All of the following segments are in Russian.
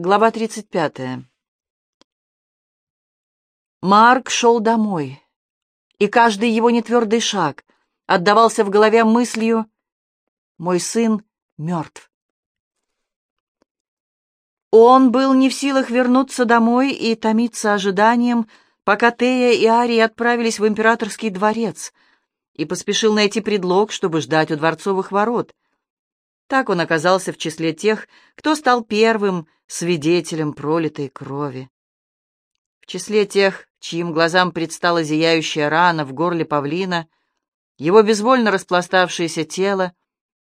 Глава 35. Марк шел домой, и каждый его нетвердый шаг отдавался в голове мыслью «Мой сын мертв». Он был не в силах вернуться домой и томиться ожиданием, пока Тея и Арий отправились в императорский дворец, и поспешил найти предлог, чтобы ждать у дворцовых ворот. Так он оказался в числе тех, кто стал первым свидетелем пролитой крови. В числе тех, чьим глазам предстала зияющая рана в горле павлина, его безвольно распластавшееся тело,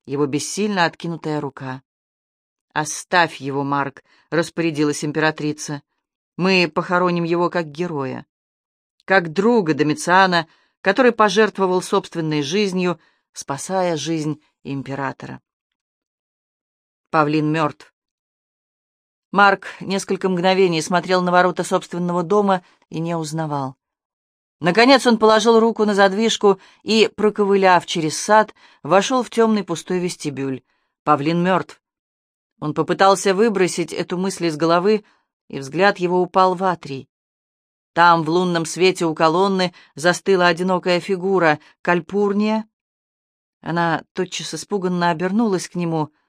его бессильно откинутая рука. «Оставь его, Марк», — распорядилась императрица. «Мы похороним его как героя, как друга Домициана, который пожертвовал собственной жизнью, спасая жизнь императора». Павлин мертв. Марк несколько мгновений смотрел на ворота собственного дома и не узнавал. Наконец он положил руку на задвижку и, проковыляв через сад, вошел в темный пустой вестибюль. Павлин мертв. Он попытался выбросить эту мысль из головы, и взгляд его упал в атрий. Там, в лунном свете у колонны, застыла одинокая фигура — Кальпурния. Она тотчас испуганно обернулась к нему —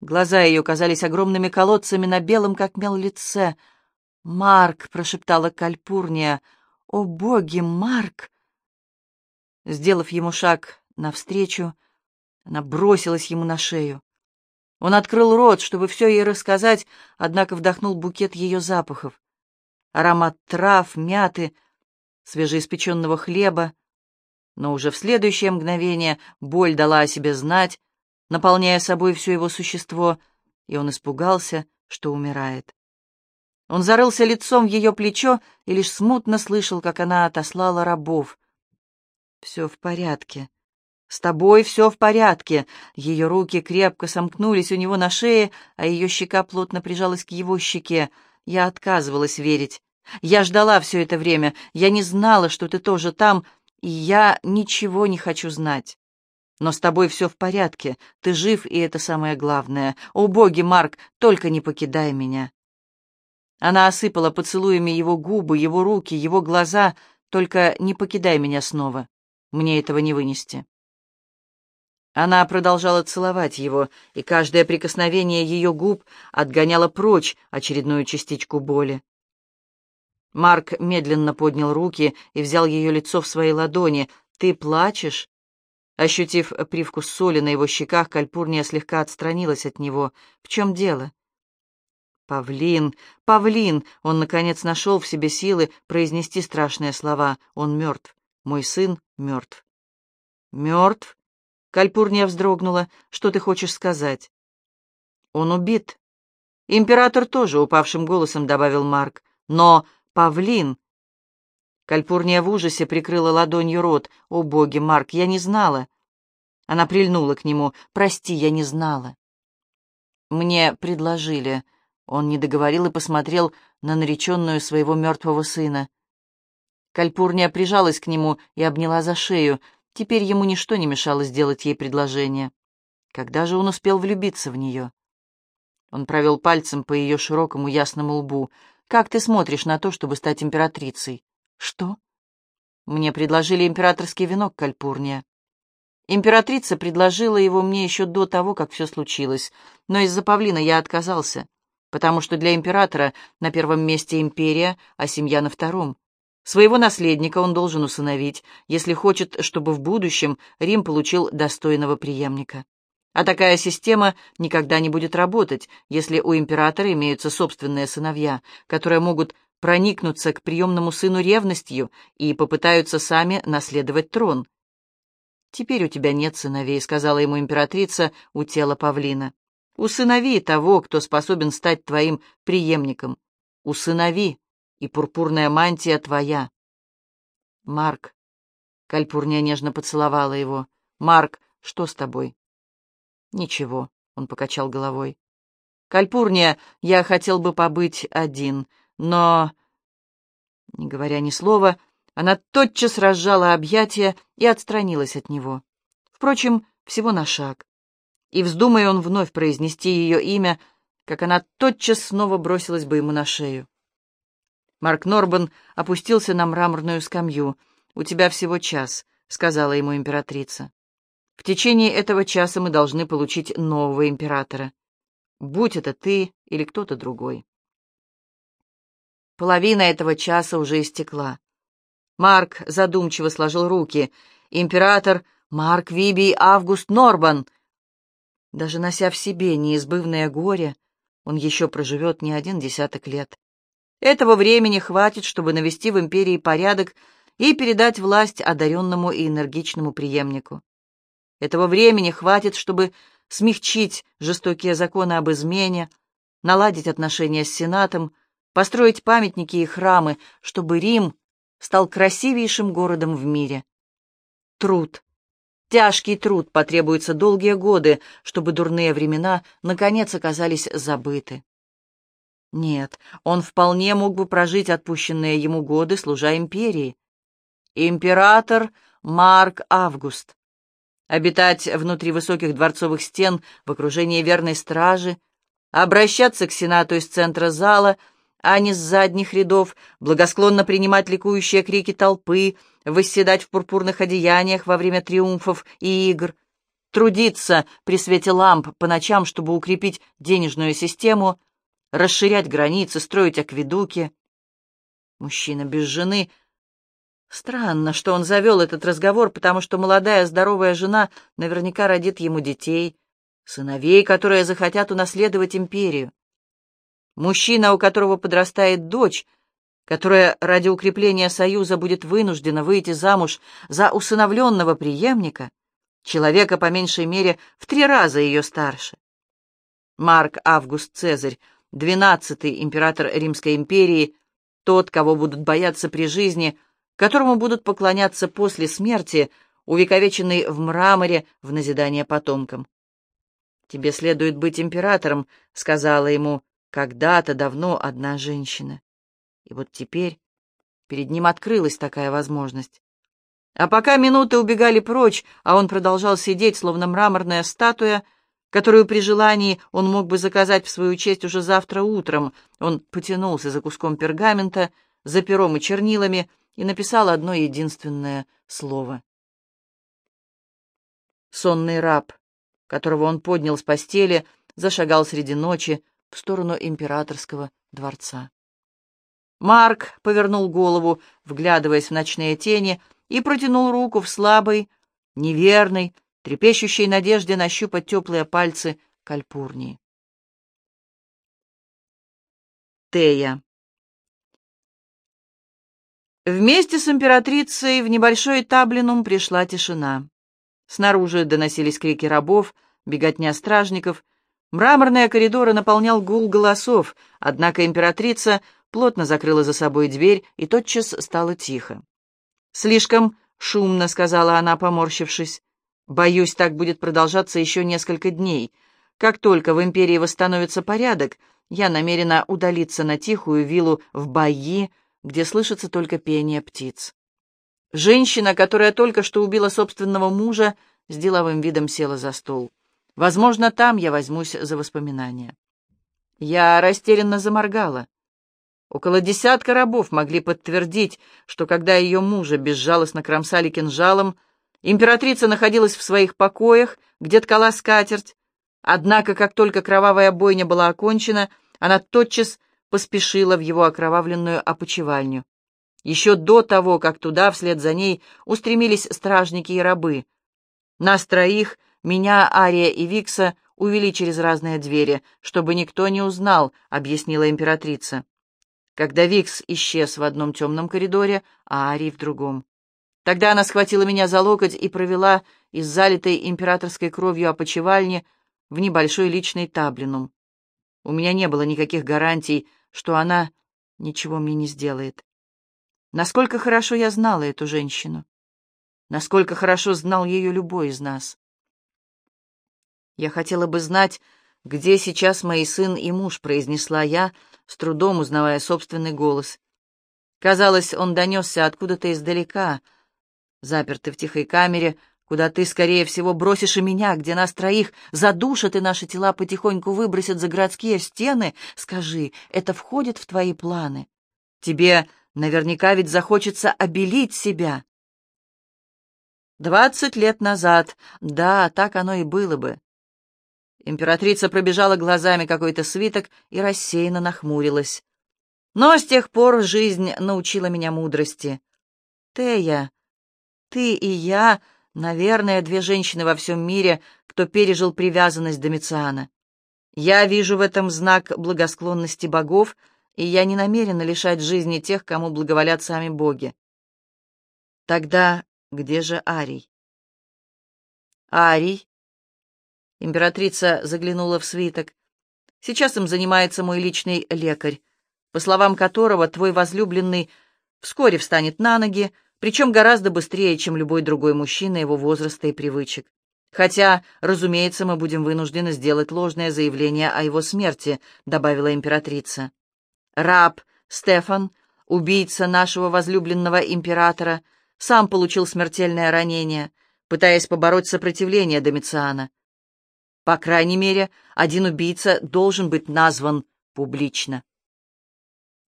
Глаза ее казались огромными колодцами на белом, как мел, лице. «Марк!» — прошептала Кальпурния. «О, боги, Марк!» Сделав ему шаг навстречу, она бросилась ему на шею. Он открыл рот, чтобы все ей рассказать, однако вдохнул букет ее запахов. Аромат трав, мяты, свежеиспеченного хлеба. Но уже в следующее мгновение боль дала о себе знать, наполняя собой все его существо, и он испугался, что умирает. Он зарылся лицом в ее плечо и лишь смутно слышал, как она отослала рабов. «Все в порядке. С тобой все в порядке». Ее руки крепко сомкнулись у него на шее, а ее щека плотно прижалась к его щеке. Я отказывалась верить. Я ждала все это время. Я не знала, что ты тоже там, и я ничего не хочу знать. Но с тобой все в порядке, ты жив, и это самое главное. О, боги, Марк, только не покидай меня. Она осыпала поцелуями его губы, его руки, его глаза. Только не покидай меня снова. Мне этого не вынести. Она продолжала целовать его, и каждое прикосновение ее губ отгоняло прочь очередную частичку боли. Марк медленно поднял руки и взял ее лицо в свои ладони. «Ты плачешь?» Ощутив привкус соли на его щеках, Кальпурния слегка отстранилась от него. «В чем дело?» «Павлин! Павлин!» Он, наконец, нашел в себе силы произнести страшные слова. «Он мертв. Мой сын мертв». «Мертв?» Кальпурния вздрогнула. «Что ты хочешь сказать?» «Он убит». «Император тоже», — упавшим голосом добавил Марк. «Но Павлин...» Кальпурния в ужасе прикрыла ладонью рот. «О, боги, Марк, я не знала!» Она прильнула к нему. «Прости, я не знала». «Мне предложили». Он не договорил и посмотрел на нареченную своего мертвого сына. Кальпурния прижалась к нему и обняла за шею. Теперь ему ничто не мешало сделать ей предложение. Когда же он успел влюбиться в нее? Он провел пальцем по ее широкому ясному лбу. «Как ты смотришь на то, чтобы стать императрицей?» «Что?» «Мне предложили императорский венок, Кальпурния. Императрица предложила его мне еще до того, как все случилось, но из-за павлина я отказался, потому что для императора на первом месте империя, а семья на втором. Своего наследника он должен усыновить, если хочет, чтобы в будущем Рим получил достойного преемника. А такая система никогда не будет работать, если у императора имеются собственные сыновья, которые могут проникнутся к приемному сыну ревностью и попытаются сами наследовать трон. «Теперь у тебя нет сыновей», — сказала ему императрица у тела павлина. «Усынови того, кто способен стать твоим преемником. Усынови, и пурпурная мантия твоя». «Марк», — Кальпурния нежно поцеловала его, — «Марк, что с тобой?» «Ничего», — он покачал головой. «Кальпурния, я хотел бы побыть один, но...» Не говоря ни слова, она тотчас разжала объятия и отстранилась от него. Впрочем, всего на шаг. И вздумая он вновь произнести ее имя, как она тотчас снова бросилась бы ему на шею. Марк Норбан опустился на мраморную скамью. «У тебя всего час», — сказала ему императрица. «В течение этого часа мы должны получить нового императора. Будь это ты или кто-то другой». Половина этого часа уже истекла. Марк задумчиво сложил руки. «Император Марк Вибий Август Норбан!» Даже нося в себе неизбывное горе, он еще проживет не один десяток лет. Этого времени хватит, чтобы навести в империи порядок и передать власть одаренному и энергичному преемнику. Этого времени хватит, чтобы смягчить жестокие законы об измене, наладить отношения с Сенатом, построить памятники и храмы, чтобы Рим стал красивейшим городом в мире. Труд. Тяжкий труд потребуется долгие годы, чтобы дурные времена наконец оказались забыты. Нет, он вполне мог бы прожить отпущенные ему годы, служа империи. Император Марк Август. Обитать внутри высоких дворцовых стен в окружении верной стражи, обращаться к сенату из центра зала, а не с задних рядов, благосклонно принимать ликующие крики толпы, восседать в пурпурных одеяниях во время триумфов и игр, трудиться при свете ламп по ночам, чтобы укрепить денежную систему — расширять границы, строить акведуки. Мужчина без жены. Странно, что он завел этот разговор, потому что молодая здоровая жена наверняка родит ему детей, сыновей, которые захотят унаследовать империю. Мужчина, у которого подрастает дочь, которая ради укрепления союза будет вынуждена выйти замуж за усыновленного преемника, человека по меньшей мере в три раза ее старше. Марк Август Цезарь двенадцатый император Римской империи, тот, кого будут бояться при жизни, которому будут поклоняться после смерти, увековеченный в мраморе в назидание потомкам. «Тебе следует быть императором», — сказала ему когда-то давно одна женщина. И вот теперь перед ним открылась такая возможность. А пока минуты убегали прочь, а он продолжал сидеть, словно мраморная статуя, — которую при желании он мог бы заказать в свою честь уже завтра утром. Он потянулся за куском пергамента, за пером и чернилами и написал одно единственное слово. Сонный раб, которого он поднял с постели, зашагал среди ночи в сторону императорского дворца. Марк повернул голову, вглядываясь в ночные тени, и протянул руку в слабой, неверной, трепещущей надежде нащупать теплые пальцы Кальпурнии. Тея. Вместе с императрицей в небольшой таблинум пришла тишина. Снаружи доносились крики рабов, беготня стражников. Мраморные коридоры наполнял гул голосов, однако императрица плотно закрыла за собой дверь, и тотчас стало тихо. «Слишком шумно», — сказала она, поморщившись. Боюсь, так будет продолжаться еще несколько дней. Как только в империи восстановится порядок, я намерена удалиться на тихую виллу в Байи, где слышится только пение птиц. Женщина, которая только что убила собственного мужа, с деловым видом села за стол. Возможно, там я возьмусь за воспоминания. Я растерянно заморгала. Около десятка рабов могли подтвердить, что когда ее мужа безжалостно кромсали кинжалом, Императрица находилась в своих покоях, где ткала скатерть. Однако, как только кровавая бойня была окончена, она тотчас поспешила в его окровавленную опочивальню. Еще до того, как туда, вслед за ней, устремились стражники и рабы. Нас троих, меня, Ария и Викса, увели через разные двери, чтобы никто не узнал, объяснила императрица. Когда Викс исчез в одном темном коридоре, а Арий в другом. Тогда она схватила меня за локоть и провела из залитой императорской кровью опочивальни в небольшой личный таблинум. У меня не было никаких гарантий, что она ничего мне не сделает. Насколько хорошо я знала эту женщину. Насколько хорошо знал ее любой из нас. Я хотела бы знать, где сейчас мои сын и муж, произнесла я, с трудом узнавая собственный голос. Казалось, он донесся откуда-то издалека — заперты в тихой камере, куда ты, скорее всего, бросишь и меня, где нас троих задушат и наши тела потихоньку выбросят за городские стены, скажи, это входит в твои планы? Тебе наверняка ведь захочется обелить себя. Двадцать лет назад, да, так оно и было бы. Императрица пробежала глазами какой-то свиток и рассеянно нахмурилась. Но с тех пор жизнь научила меня мудрости. Тея, ты и я Наверное, две женщины во всем мире, кто пережил привязанность Домициана. Я вижу в этом знак благосклонности богов, и я не намерена лишать жизни тех, кому благоволят сами боги. Тогда где же Арий? Арий? Императрица заглянула в свиток. Сейчас им занимается мой личный лекарь, по словам которого твой возлюбленный вскоре встанет на ноги, причем гораздо быстрее, чем любой другой мужчина его возраста и привычек. Хотя, разумеется, мы будем вынуждены сделать ложное заявление о его смерти, добавила императрица. Раб Стефан, убийца нашего возлюбленного императора, сам получил смертельное ранение, пытаясь побороть сопротивление Домициана. По крайней мере, один убийца должен быть назван публично.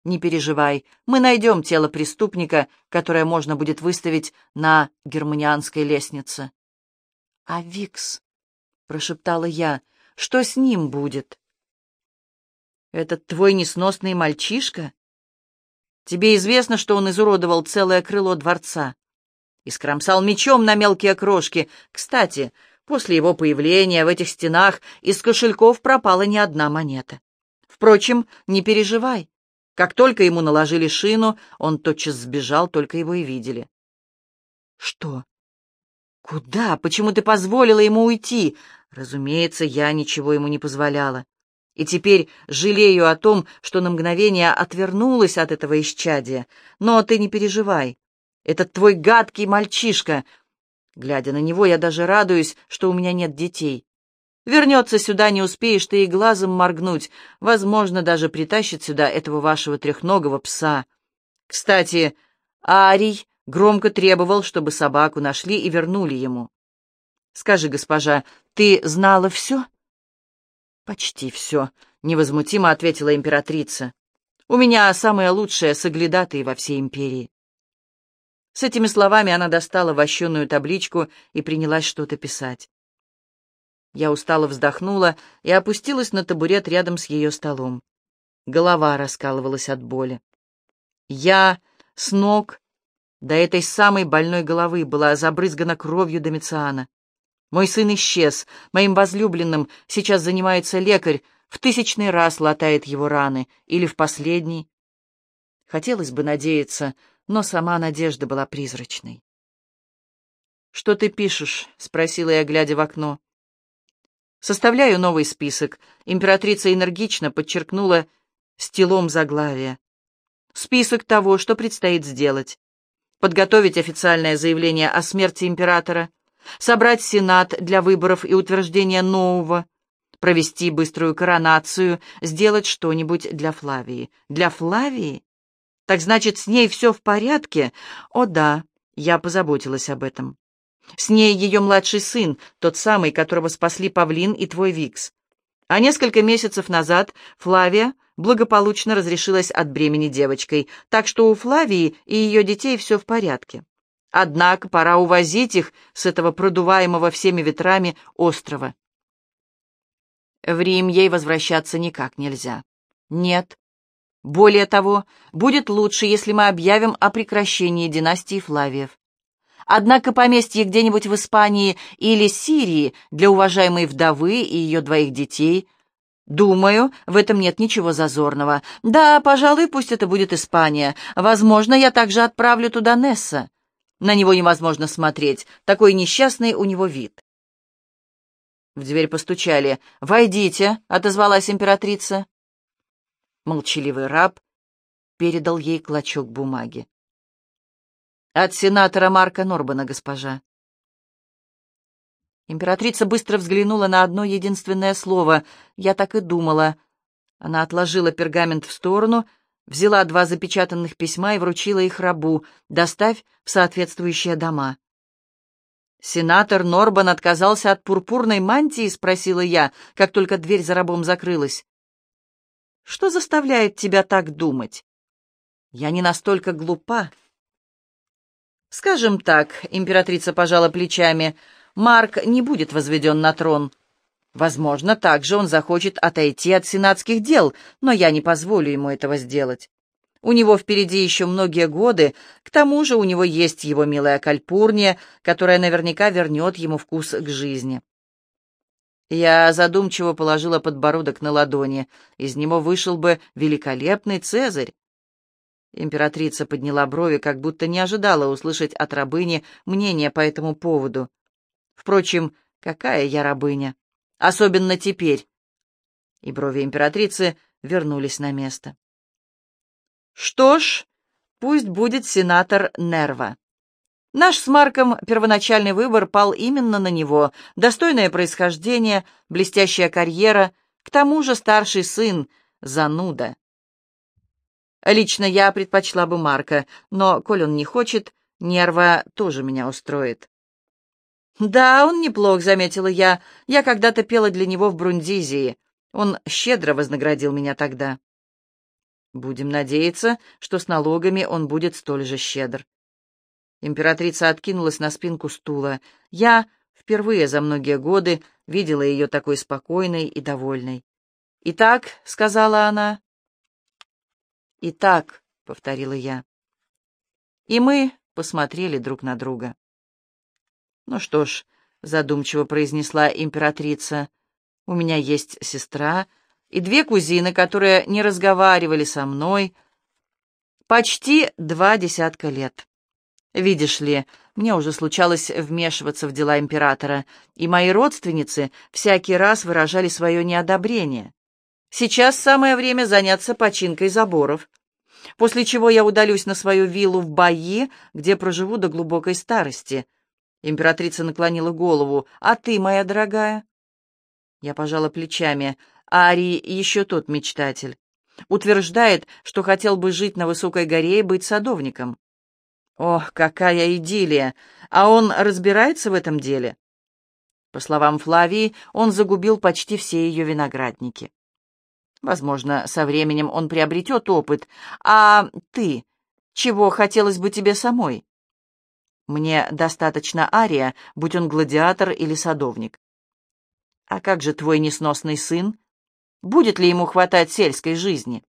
Не переживай, мы найдем тело преступника, которое можно будет выставить на германианской лестнице. — А Викс, — прошептала я, — что с ним будет? — Этот твой несносный мальчишка? Тебе известно, что он изуродовал целое крыло дворца и скромсал мечом на мелкие крошки. Кстати, после его появления в этих стенах из кошельков пропала не одна монета. Впрочем, не переживай. Как только ему наложили шину, он тотчас сбежал, только его и видели. «Что? Куда? Почему ты позволила ему уйти?» Разумеется, я ничего ему не позволяла. И теперь жалею о том, что на мгновение отвернулась от этого исчадия. Но ты не переживай. Этот твой гадкий мальчишка. Глядя на него, я даже радуюсь, что у меня нет детей. Вернется сюда, не успеешь ты и глазом моргнуть. Возможно, даже притащит сюда этого вашего трехногого пса. Кстати, Арий громко требовал, чтобы собаку нашли и вернули ему. Скажи, госпожа, ты знала все? Почти все, — невозмутимо ответила императрица. У меня самые лучшие соглядатые во всей империи. С этими словами она достала вощеную табличку и принялась что-то писать. Я устало вздохнула и опустилась на табурет рядом с ее столом. Голова раскалывалась от боли. Я с ног до этой самой больной головы была забрызгана кровью Домициана. Мой сын исчез, моим возлюбленным сейчас занимается лекарь, в тысячный раз латает его раны, или в последний. Хотелось бы надеяться, но сама надежда была призрачной. «Что ты пишешь?» — спросила я, глядя в окно. Составляю новый список. Императрица энергично подчеркнула стилом заглавия. Список того, что предстоит сделать. Подготовить официальное заявление о смерти императора, собрать Сенат для выборов и утверждения нового, провести быструю коронацию, сделать что-нибудь для Флавии. Для Флавии? Так значит, с ней все в порядке? О да, я позаботилась об этом. С ней ее младший сын, тот самый, которого спасли Павлин и твой Викс. А несколько месяцев назад Флавия благополучно разрешилась от бремени девочкой, так что у Флавии и ее детей все в порядке. Однако пора увозить их с этого продуваемого всеми ветрами острова. В Рим ей возвращаться никак нельзя. Нет. Более того, будет лучше, если мы объявим о прекращении династии Флавиев. Однако поместье где-нибудь в Испании или Сирии для уважаемой вдовы и ее двоих детей Думаю, в этом нет ничего зазорного. Да, пожалуй, пусть это будет Испания. Возможно, я также отправлю туда Несса. На него невозможно смотреть, такой несчастный у него вид. В дверь постучали. «Войдите», — отозвалась императрица. Молчаливый раб передал ей клочок бумаги. От сенатора Марка Норбана, госпожа. Императрица быстро взглянула на одно единственное слово. Я так и думала. Она отложила пергамент в сторону, взяла два запечатанных письма и вручила их рабу. «Доставь в соответствующие дома». «Сенатор Норбан отказался от пурпурной мантии?» — спросила я, как только дверь за рабом закрылась. «Что заставляет тебя так думать?» «Я не настолько глупа». «Скажем так», — императрица пожала плечами, — «Марк не будет возведен на трон. Возможно, также он захочет отойти от сенатских дел, но я не позволю ему этого сделать. У него впереди еще многие годы, к тому же у него есть его милая кальпурния, которая наверняка вернет ему вкус к жизни. Я задумчиво положила подбородок на ладони. Из него вышел бы великолепный Цезарь. Императрица подняла брови, как будто не ожидала услышать от рабыни мнение по этому поводу. Впрочем, какая я рабыня? Особенно теперь. И брови императрицы вернулись на место. Что ж, пусть будет сенатор Нерва. Наш с Марком первоначальный выбор пал именно на него. Достойное происхождение, блестящая карьера, к тому же старший сын, зануда. Лично я предпочла бы Марка, но, коль он не хочет, Нерва тоже меня устроит. «Да, он неплох», — заметила я. «Я когда-то пела для него в Брундизии. Он щедро вознаградил меня тогда». Будем надеяться, что с налогами он будет столь же щедр. Императрица откинулась на спинку стула. Я впервые за многие годы видела ее такой спокойной и довольной. «Итак», — сказала она. «Итак», — повторила я. И мы посмотрели друг на друга. «Ну что ж», — задумчиво произнесла императрица, — «у меня есть сестра, — и две кузины, которые не разговаривали со мной почти два десятка лет. Видишь ли, мне уже случалось вмешиваться в дела императора, и мои родственницы всякий раз выражали свое неодобрение. Сейчас самое время заняться починкой заборов, после чего я удалюсь на свою виллу в Баи, где проживу до глубокой старости. Императрица наклонила голову. «А ты, моя дорогая?» Я пожала плечами. Ари еще тот мечтатель. Утверждает, что хотел бы жить на высокой горе и быть садовником. Ох, какая идиллия! А он разбирается в этом деле? По словам Флавии, он загубил почти все ее виноградники. Возможно, со временем он приобретет опыт. А ты? Чего хотелось бы тебе самой? Мне достаточно Ария, будь он гладиатор или садовник. А как же твой несносный сын? Будет ли ему хватать сельской жизни?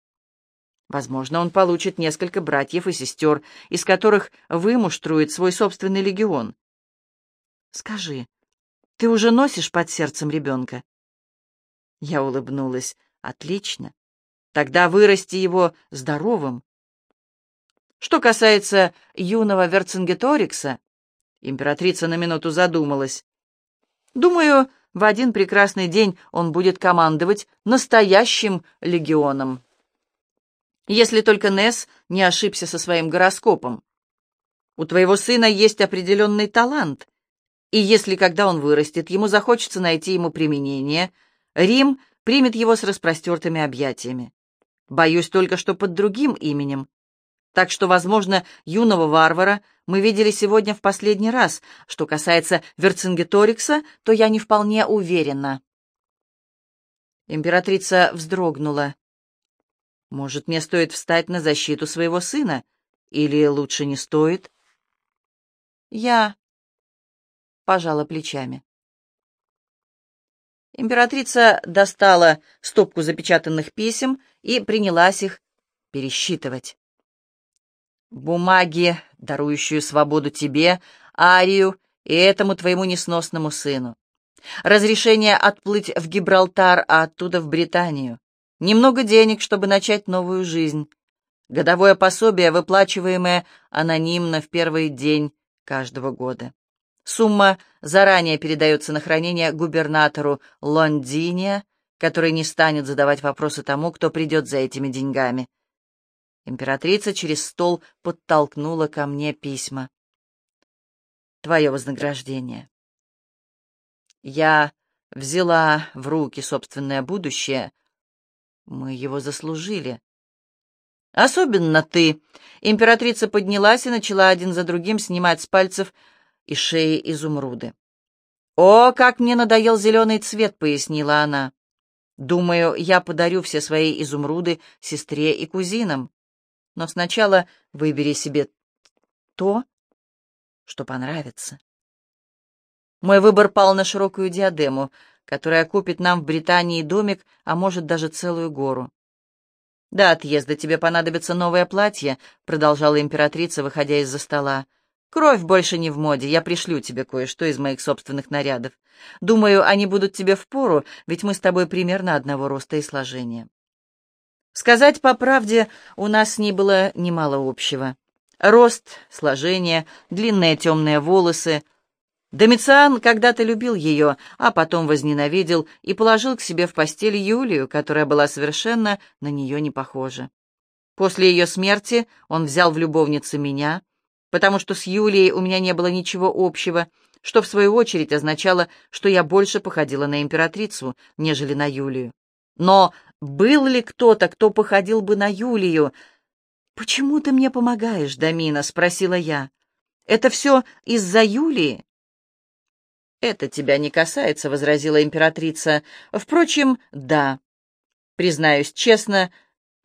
Возможно, он получит несколько братьев и сестер, из которых вымуштрует свой собственный легион. Скажи, ты уже носишь под сердцем ребенка? Я улыбнулась. Отлично. Тогда вырасти его здоровым. Что касается юного Верцингеторикса, императрица на минуту задумалась. Думаю, в один прекрасный день он будет командовать настоящим легионом. Если только Несс не ошибся со своим гороскопом. У твоего сына есть определенный талант, и если, когда он вырастет, ему захочется найти ему применение, Рим примет его с распростертыми объятиями. Боюсь только, что под другим именем. Так что, возможно, юного варвара мы видели сегодня в последний раз. Что касается Верцингеторикса, то я не вполне уверена. Императрица вздрогнула. Может, мне стоит встать на защиту своего сына? Или лучше не стоит? Я пожала плечами. Императрица достала стопку запечатанных писем и принялась их пересчитывать. Бумаги, дарующую свободу тебе, Арию и этому твоему несносному сыну. Разрешение отплыть в Гибралтар, а оттуда в Британию. Немного денег, чтобы начать новую жизнь. Годовое пособие, выплачиваемое анонимно в первый день каждого года. Сумма заранее передается на хранение губернатору Лондиния, который не станет задавать вопросы тому, кто придет за этими деньгами. Императрица через стол подтолкнула ко мне письма. Твое вознаграждение. Я взяла в руки собственное будущее. Мы его заслужили. Особенно ты. Императрица поднялась и начала один за другим снимать с пальцев и шее изумруды. «О, как мне надоел зеленый цвет!» — пояснила она. «Думаю, я подарю все свои изумруды сестре и кузинам. Но сначала выбери себе то, что понравится». Мой выбор пал на широкую диадему, которая купит нам в Британии домик, а может даже целую гору. «До отъезда тебе понадобится новое платье», — продолжала императрица, выходя из-за стола. Кровь больше не в моде, я пришлю тебе кое-что из моих собственных нарядов. Думаю, они будут тебе впору, ведь мы с тобой примерно одного роста и сложения. Сказать по правде, у нас с ней было немало общего. Рост, сложение, длинные темные волосы. Домициан когда-то любил ее, а потом возненавидел и положил к себе в постель Юлию, которая была совершенно на нее не похожа. После ее смерти он взял в любовницы меня — потому что с Юлией у меня не было ничего общего, что в свою очередь означало, что я больше походила на императрицу, нежели на Юлию. Но был ли кто-то, кто походил бы на Юлию? «Почему ты мне помогаешь, Дамина?» — спросила я. «Это все из-за Юлии?» «Это тебя не касается», — возразила императрица. «Впрочем, да. Признаюсь честно...»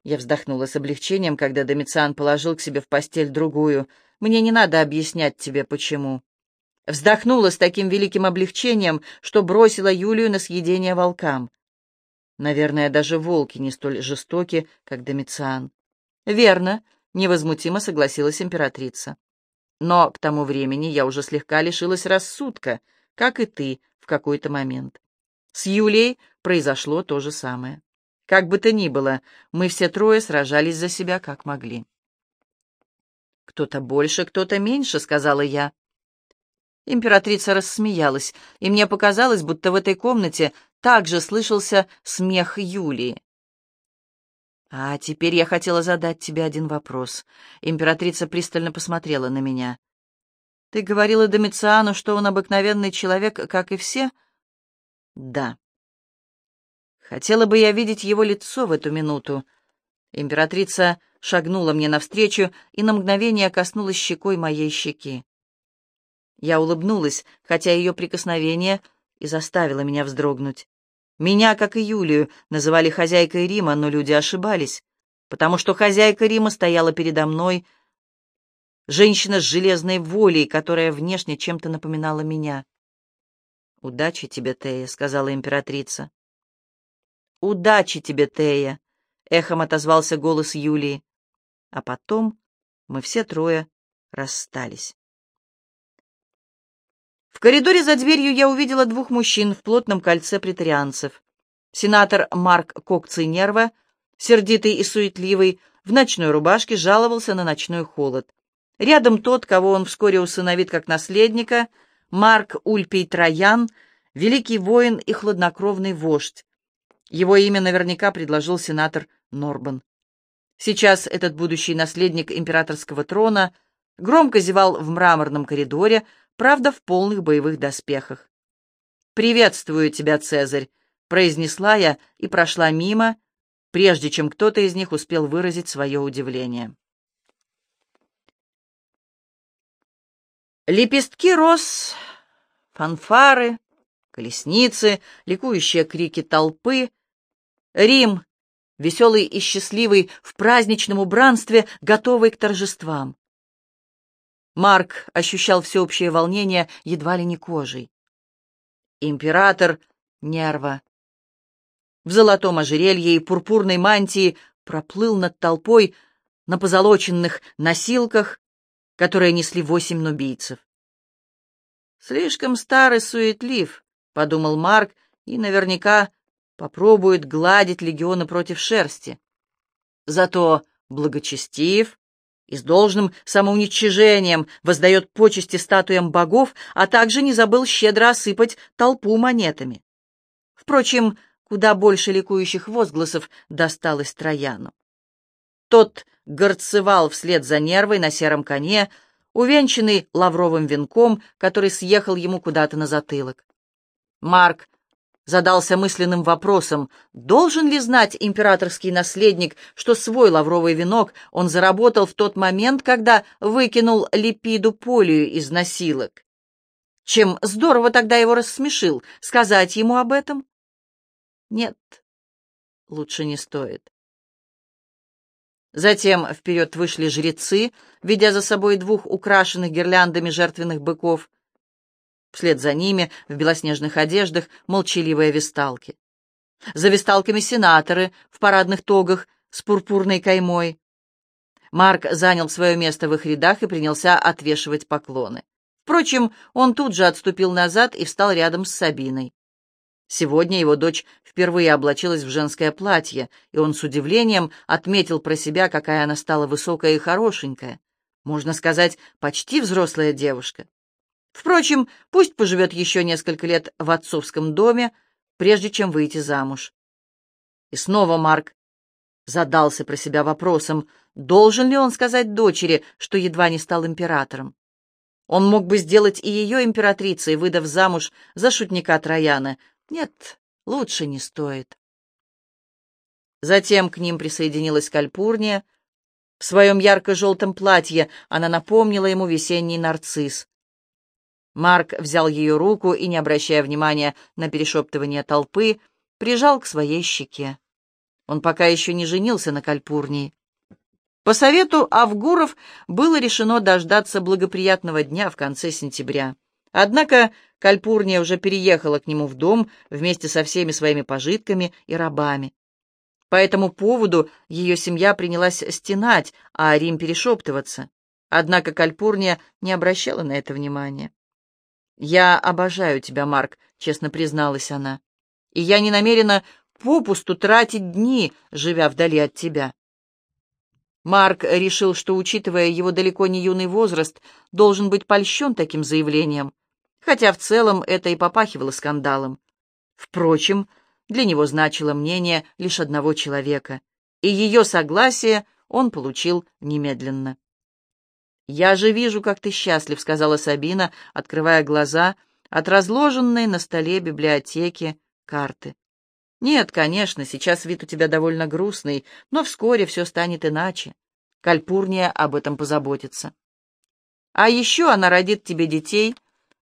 Я вздохнула с облегчением, когда Домициан положил к себе в постель другую — мне не надо объяснять тебе, почему. Вздохнула с таким великим облегчением, что бросила Юлию на съедение волкам. Наверное, даже волки не столь жестоки, как Домициан. Верно, невозмутимо согласилась императрица. Но к тому времени я уже слегка лишилась рассудка, как и ты в какой-то момент. С Юлией произошло то же самое. Как бы то ни было, мы все трое сражались за себя как могли. «Кто-то больше, кто-то меньше», — сказала я. Императрица рассмеялась, и мне показалось, будто в этой комнате также слышался смех Юлии. «А теперь я хотела задать тебе один вопрос». Императрица пристально посмотрела на меня. «Ты говорила Домициану, что он обыкновенный человек, как и все?» «Да». «Хотела бы я видеть его лицо в эту минуту». Императрица шагнула мне навстречу и на мгновение коснулась щекой моей щеки. Я улыбнулась, хотя ее прикосновение и заставило меня вздрогнуть. Меня, как и Юлию, называли хозяйкой Рима, но люди ошибались, потому что хозяйка Рима стояла передо мной, женщина с железной волей, которая внешне чем-то напоминала меня. «Удачи тебе, Тея», — сказала императрица. «Удачи тебе, Тея», — эхом отозвался голос Юлии. А потом мы все трое расстались. В коридоре за дверью я увидела двух мужчин в плотном кольце претарианцев. Сенатор Марк Кокций Нерва, сердитый и суетливый, в ночной рубашке жаловался на ночной холод. Рядом тот, кого он вскоре усыновит как наследника, Марк Ульпий Троян, великий воин и хладнокровный вождь. Его имя наверняка предложил сенатор Норбан. Сейчас этот будущий наследник императорского трона громко зевал в мраморном коридоре, правда, в полных боевых доспехах. «Приветствую тебя, Цезарь!» — произнесла я и прошла мимо, прежде чем кто-то из них успел выразить свое удивление. Лепестки роз, фанфары, колесницы, ликующие крики толпы. Рим веселый и счастливый в праздничном убранстве, готовый к торжествам. Марк ощущал всеобщее волнение едва ли не кожей. Император Нерва в золотом ожерелье и пурпурной мантии проплыл над толпой на позолоченных носилках, которые несли восемь нубийцев. «Слишком старый суетлив», — подумал Марк, и наверняка попробует гладить легионы против шерсти. Зато благочестив и с должным самоуничижением воздает почести статуям богов, а также не забыл щедро осыпать толпу монетами. Впрочем, куда больше ликующих возгласов досталось Трояну. Тот горцевал вслед за нервой на сером коне, увенчанный лавровым венком, который съехал ему куда-то на затылок. Марк задался мысленным вопросом, должен ли знать императорский наследник, что свой лавровый венок он заработал в тот момент, когда выкинул Липиду Полию из носилок. Чем здорово тогда его рассмешил. Сказать ему об этом? Нет, лучше не стоит. Затем вперед вышли жрецы, ведя за собой двух украшенных гирляндами жертвенных быков. Вслед за ними, в белоснежных одеждах, молчаливые весталки. За весталками сенаторы в парадных тогах с пурпурной каймой. Марк занял свое место в их рядах и принялся отвешивать поклоны. Впрочем, он тут же отступил назад и встал рядом с Сабиной. Сегодня его дочь впервые облачилась в женское платье, и он с удивлением отметил про себя, какая она стала высокая и хорошенькая. Можно сказать, почти взрослая девушка. Впрочем, пусть поживет еще несколько лет в отцовском доме, прежде чем выйти замуж. И снова Марк задался про себя вопросом, должен ли он сказать дочери, что едва не стал императором. Он мог бы сделать и ее императрицей, выдав замуж за шутника Трояна, нет, лучше не стоит. Затем к ним присоединилась Кальпурния. В своем ярко-желтом платье она напомнила ему весенний нарцисс. Марк взял ее руку и, не обращая внимания на перешептывание толпы, прижал к своей щеке. Он пока еще не женился на Кальпурнии. По совету Авгуров было решено дождаться благоприятного дня в конце сентября. Однако Кальпурния уже переехала к нему в дом вместе со всеми своими пожитками и рабами. По этому поводу ее семья принялась стенать, а Рим перешептываться. Однако Кальпурния не обращала на это внимания. «Я обожаю тебя, Марк», — честно призналась она. «И я не намерена попусту тратить дни, живя вдали от тебя». Марк решил, что, учитывая его далеко не юный возраст, должен быть польщен таким заявлением, хотя в целом это и попахивало скандалом. Впрочем, для него значило мнение лишь одного человека, и ее согласие он получил немедленно. «Я же вижу, как ты счастлив», — сказала Сабина, открывая глаза от разложенной на столе библиотеки карты. «Нет, конечно, сейчас вид у тебя довольно грустный, но вскоре все станет иначе. Кальпурния об этом позаботится. А еще она родит тебе детей,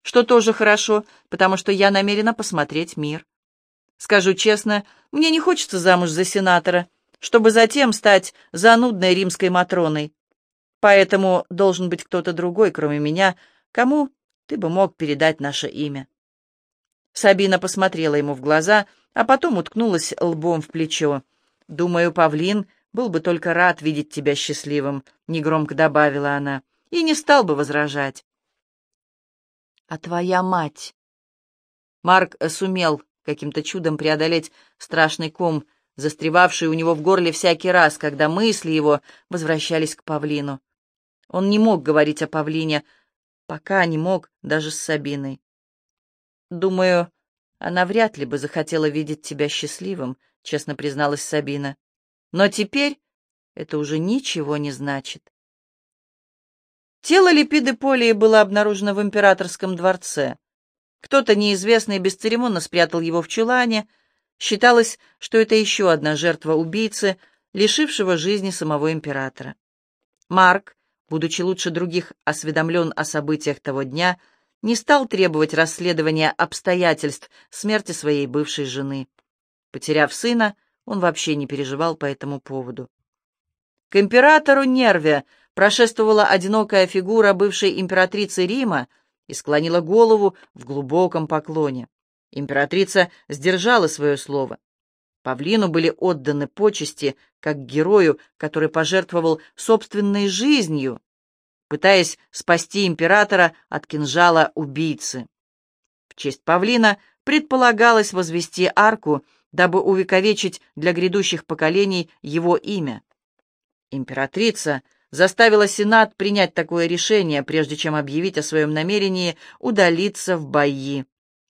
что тоже хорошо, потому что я намерена посмотреть мир. Скажу честно, мне не хочется замуж за сенатора, чтобы затем стать занудной римской Матроной. Поэтому должен быть кто-то другой, кроме меня, кому ты бы мог передать наше имя. Сабина посмотрела ему в глаза, а потом уткнулась лбом в плечо. «Думаю, павлин был бы только рад видеть тебя счастливым», — негромко добавила она, — «и не стал бы возражать» а твоя мать. Марк сумел каким-то чудом преодолеть страшный ком, застревавший у него в горле всякий раз, когда мысли его возвращались к павлину. Он не мог говорить о павлине, пока не мог даже с Сабиной. «Думаю, она вряд ли бы захотела видеть тебя счастливым», — честно призналась Сабина. «Но теперь это уже ничего не значит». Тело Липиды Полии было обнаружено в императорском дворце. Кто-то неизвестный бесцеремонно спрятал его в чулане. Считалось, что это еще одна жертва убийцы, лишившего жизни самого императора. Марк, будучи лучше других осведомлен о событиях того дня, не стал требовать расследования обстоятельств смерти своей бывшей жены. Потеряв сына, он вообще не переживал по этому поводу. К императору Нерве прошествовала одинокая фигура бывшей императрицы Рима и склонила голову в глубоком поклоне. Императрица сдержала свое слово. Павлину были отданы почести как герою, который пожертвовал собственной жизнью, пытаясь спасти императора от кинжала убийцы. В честь павлина предполагалось возвести арку, дабы увековечить для грядущих поколений его имя. Императрица заставила Сенат принять такое решение, прежде чем объявить о своем намерении удалиться в бои.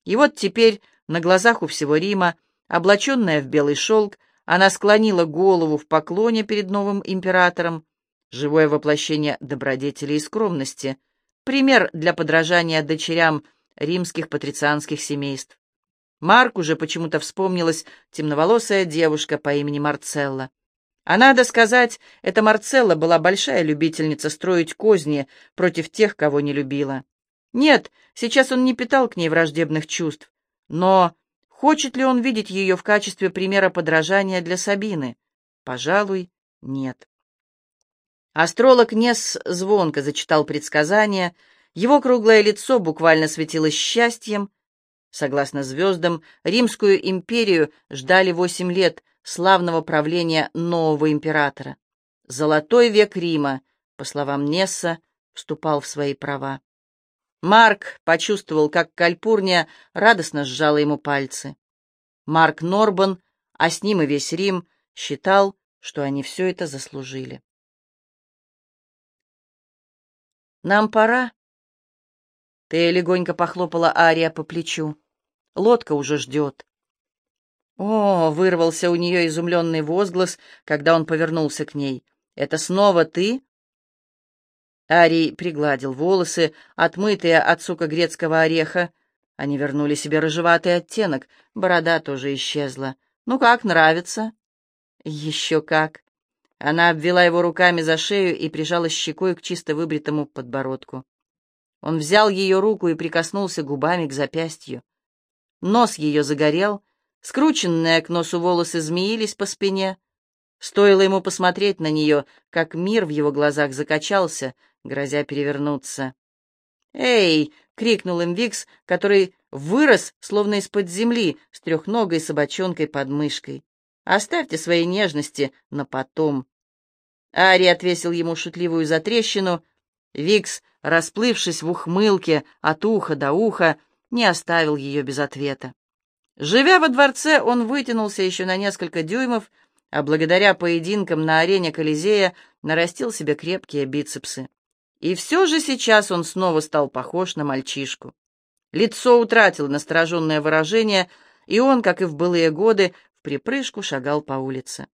И вот теперь, на глазах у всего Рима, облаченная в белый шелк, она склонила голову в поклоне перед новым императором, живое воплощение добродетели и скромности, пример для подражания дочерям римских патрицианских семейств. Марку же почему-то вспомнилась темноволосая девушка по имени Марцелла. А надо сказать, эта Марцелла была большая любительница строить козни против тех, кого не любила. Нет, сейчас он не питал к ней враждебных чувств, но хочет ли он видеть ее в качестве примера подражания для Сабины? Пожалуй, нет. Астролог Нес звонко зачитал предсказания, его круглое лицо буквально светилось счастьем. Согласно звездам, Римскую империю ждали восемь лет славного правления нового императора. Золотой век Рима, по словам Несса, вступал в свои права. Марк почувствовал, как Кальпурния радостно сжала ему пальцы. Марк Норбан, а с ним и весь Рим, считал, что они все это заслужили. «Нам пора?» Ты легонько похлопала Ария по плечу. «Лодка уже ждет». «О!» — вырвался у нее изумленный возглас, когда он повернулся к ней. «Это снова ты?» Арий пригладил волосы, отмытые от сука грецкого ореха. Они вернули себе рыжеватый оттенок, борода тоже исчезла. «Ну как, нравится?» «Еще как!» Она обвела его руками за шею и прижала щекой к чисто выбритому подбородку. Он взял ее руку и прикоснулся губами к запястью. Нос ее загорел, скрученные к носу волосы змеились по спине. Стоило ему посмотреть на нее, как мир в его глазах закачался, грозя перевернуться. «Эй!» — крикнул им Викс, который вырос, словно из-под земли, с трехногой собачонкой под мышкой. «Оставьте свои нежности на потом». Ари отвесил ему шутливую затрещину. Викс, расплывшись в ухмылке от уха до уха, не оставил ее без ответа. Живя во дворце, он вытянулся еще на несколько дюймов, а благодаря поединкам на арене Колизея нарастил себе крепкие бицепсы. И все же сейчас он снова стал похож на мальчишку. Лицо утратило настороженное выражение, и он, как и в былые годы, в припрыжку шагал по улице.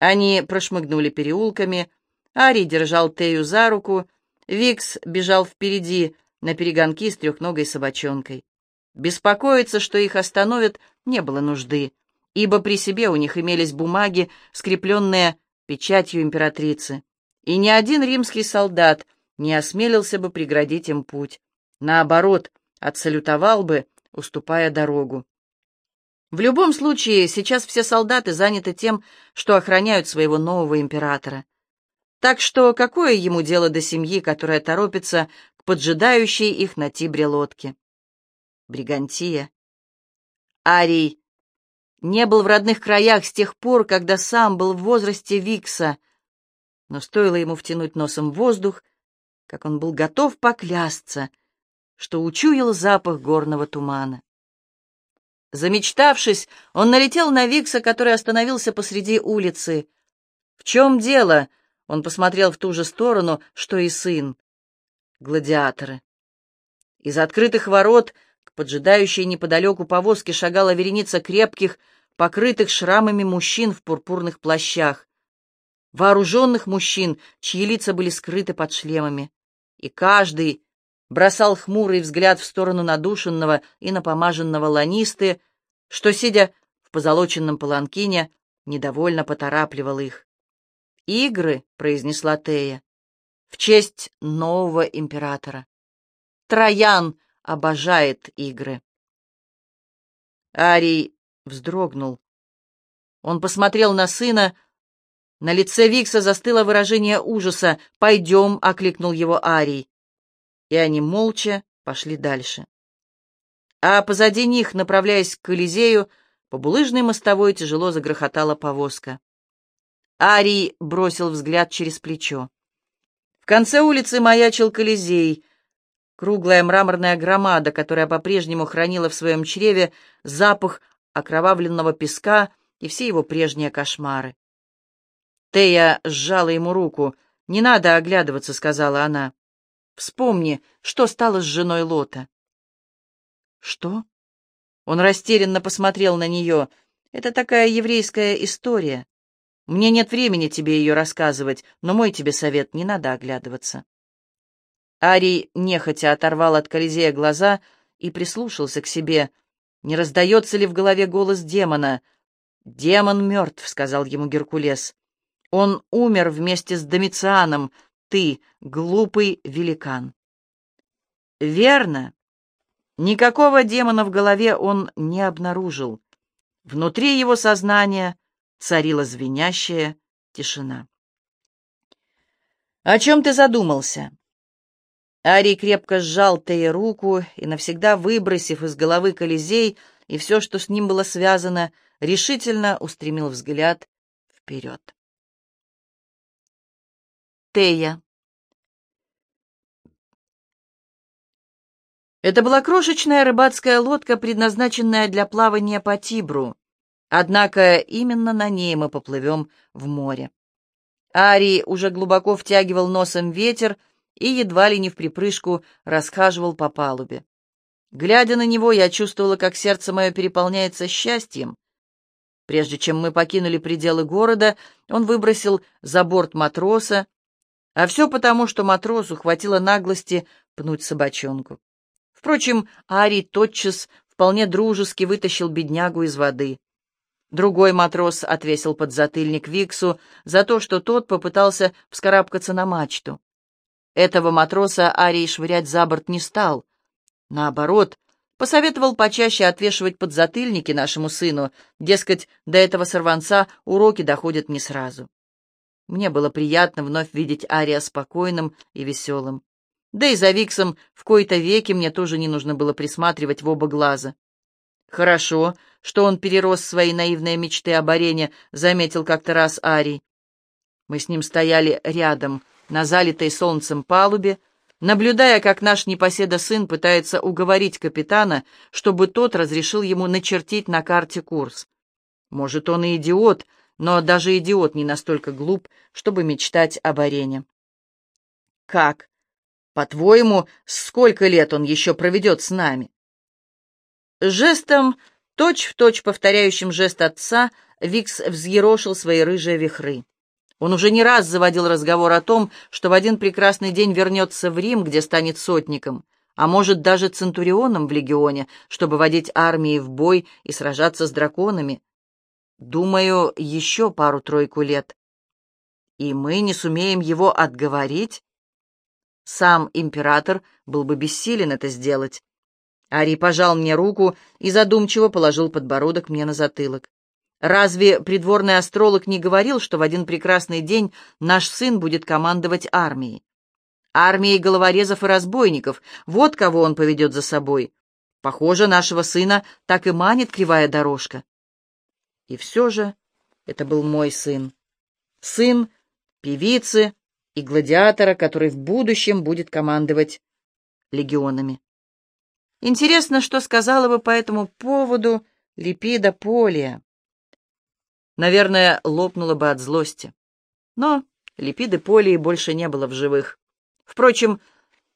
Они прошмыгнули переулками, Ари держал Тею за руку, Викс бежал впереди на перегонки с трехногой собачонкой. Беспокоиться, что их остановят, не было нужды, ибо при себе у них имелись бумаги, скрепленные печатью императрицы, и ни один римский солдат не осмелился бы преградить им путь. Наоборот, отсалютовал бы, уступая дорогу. В любом случае, сейчас все солдаты заняты тем, что охраняют своего нового императора. Так что какое ему дело до семьи, которая торопится к поджидающей их на Тибре лодке? Бригантия. Арий не был в родных краях с тех пор, когда сам был в возрасте Викса, но стоило ему втянуть носом воздух, как он был готов поклясться, что учуял запах горного тумана. Замечтавшись, он налетел на Викса, который остановился посреди улицы. «В чем дело?» — он посмотрел в ту же сторону, что и сын. «Гладиаторы». Из открытых ворот к поджидающей неподалеку повозке шагала вереница крепких, покрытых шрамами мужчин в пурпурных плащах. Вооруженных мужчин, чьи лица были скрыты под шлемами. И каждый бросал хмурый взгляд в сторону надушенного и напомаженного ланисты, что, сидя в позолоченном паланкине, недовольно поторапливал их. «Игры», — произнесла Тея, — «в честь нового императора. Троян обожает игры». Арий вздрогнул. Он посмотрел на сына. На лице Викса застыло выражение ужаса. «Пойдем», — окликнул его Арий и они молча пошли дальше. А позади них, направляясь к Колизею, по булыжной мостовой тяжело загрохотала повозка. Арий бросил взгляд через плечо. В конце улицы маячил Колизей, круглая мраморная громада, которая по-прежнему хранила в своем чреве запах окровавленного песка и все его прежние кошмары. Тея сжала ему руку. «Не надо оглядываться», — сказала она. Вспомни, что стало с женой Лота. Что? Он растерянно посмотрел на нее. Это такая еврейская история. Мне нет времени тебе ее рассказывать, но мой тебе совет, не надо оглядываться. Арий нехотя оторвал от Колизея глаза и прислушался к себе. Не раздается ли в голове голос демона? «Демон мертв», — сказал ему Геркулес. «Он умер вместе с Домицианом, ты, глупый великан. Верно. Никакого демона в голове он не обнаружил. Внутри его сознания царила звенящая тишина. «О чем ты задумался?» Арий крепко сжал Тея руку и, навсегда выбросив из головы Колизей и все, что с ним было связано, решительно устремил взгляд вперед. Тея. Это была крошечная рыбацкая лодка, предназначенная для плавания по Тибру. Однако именно на ней мы поплывем в море. Арий уже глубоко втягивал носом ветер и едва ли не в припрыжку расхаживал по палубе. Глядя на него, я чувствовала, как сердце мое переполняется счастьем. Прежде чем мы покинули пределы города, он выбросил за борт матроса, а все потому, что матросу хватило наглости пнуть собачонку. Впрочем, Арий тотчас вполне дружески вытащил беднягу из воды. Другой матрос отвесил подзатыльник Виксу за то, что тот попытался вскарабкаться на мачту. Этого матроса Арий швырять за борт не стал. Наоборот, посоветовал почаще отвешивать подзатыльники нашему сыну, дескать, до этого сорванца уроки доходят не сразу. Мне было приятно вновь видеть Ария спокойным и веселым. Да и за Виксом в кои-то веки мне тоже не нужно было присматривать в оба глаза. Хорошо, что он перерос свои наивные мечты об арене, заметил как-то раз Арий. Мы с ним стояли рядом, на залитой солнцем палубе, наблюдая, как наш непоседа-сын пытается уговорить капитана, чтобы тот разрешил ему начертить на карте курс. Может, он и идиот, но даже идиот не настолько глуп, чтобы мечтать об арене. «Как? По-твоему, сколько лет он еще проведет с нами?» Жестом, точь-в-точь точь повторяющим жест отца, Викс взъерошил свои рыжие вихры. Он уже не раз заводил разговор о том, что в один прекрасный день вернется в Рим, где станет сотником, а может даже центурионом в легионе, чтобы водить армии в бой и сражаться с драконами. Думаю, еще пару-тройку лет. И мы не сумеем его отговорить? Сам император был бы бессилен это сделать. Ари пожал мне руку и задумчиво положил подбородок мне на затылок. Разве придворный астролог не говорил, что в один прекрасный день наш сын будет командовать армией? Армией головорезов и разбойников, вот кого он поведет за собой. Похоже, нашего сына так и манит кривая дорожка. И все же это был мой сын. Сын певицы, и гладиатора, который в будущем будет командовать легионами. Интересно, что сказала бы по этому поводу Липида Полия. Наверное, лопнула бы от злости. Но Липиды Полии больше не было в живых. Впрочем,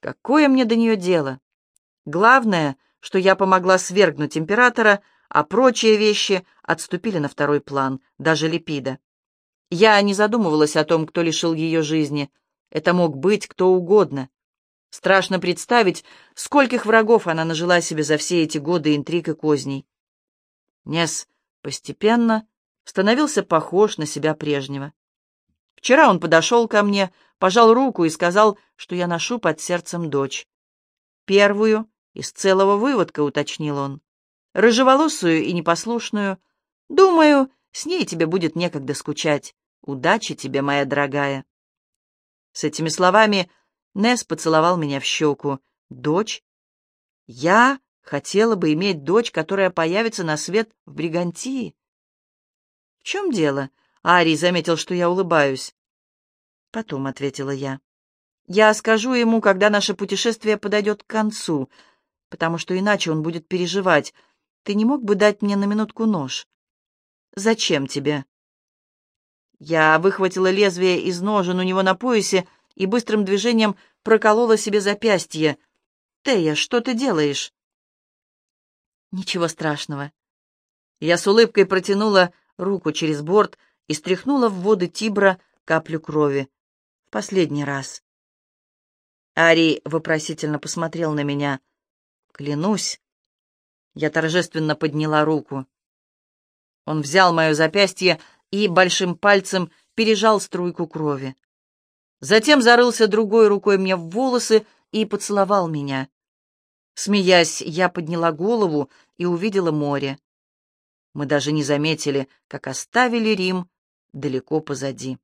какое мне до нее дело? Главное, что я помогла свергнуть императора, а прочие вещи отступили на второй план, даже Липида. Я не задумывалась о том, кто лишил ее жизни. Это мог быть кто угодно. Страшно представить, скольких врагов она нажила себе за все эти годы интриг и козней. Нес постепенно становился похож на себя прежнего. Вчера он подошел ко мне, пожал руку и сказал, что я ношу под сердцем дочь. Первую из целого выводка, уточнил он. Рыжеволосую и непослушную. Думаю, с ней тебе будет некогда скучать. Удачи тебе, моя дорогая. С этими словами Нес поцеловал меня в щеку. Дочь? Я хотела бы иметь дочь, которая появится на свет в Бригантии. Чем дело? Арий заметил, что я улыбаюсь. Потом, — ответила я. Я скажу ему, когда наше путешествие подойдет к концу, потому что иначе он будет переживать. Ты не мог бы дать мне на минутку нож? «Зачем тебе?» Я выхватила лезвие из ножен у него на поясе и быстрым движением проколола себе запястье. «Тея, что ты делаешь?» «Ничего страшного». Я с улыбкой протянула руку через борт и стряхнула в воды Тибра каплю крови. В последний раз. Ари вопросительно посмотрел на меня. «Клянусь». Я торжественно подняла руку. Он взял мое запястье и большим пальцем пережал струйку крови. Затем зарылся другой рукой мне в волосы и поцеловал меня. Смеясь, я подняла голову и увидела море. Мы даже не заметили, как оставили Рим далеко позади.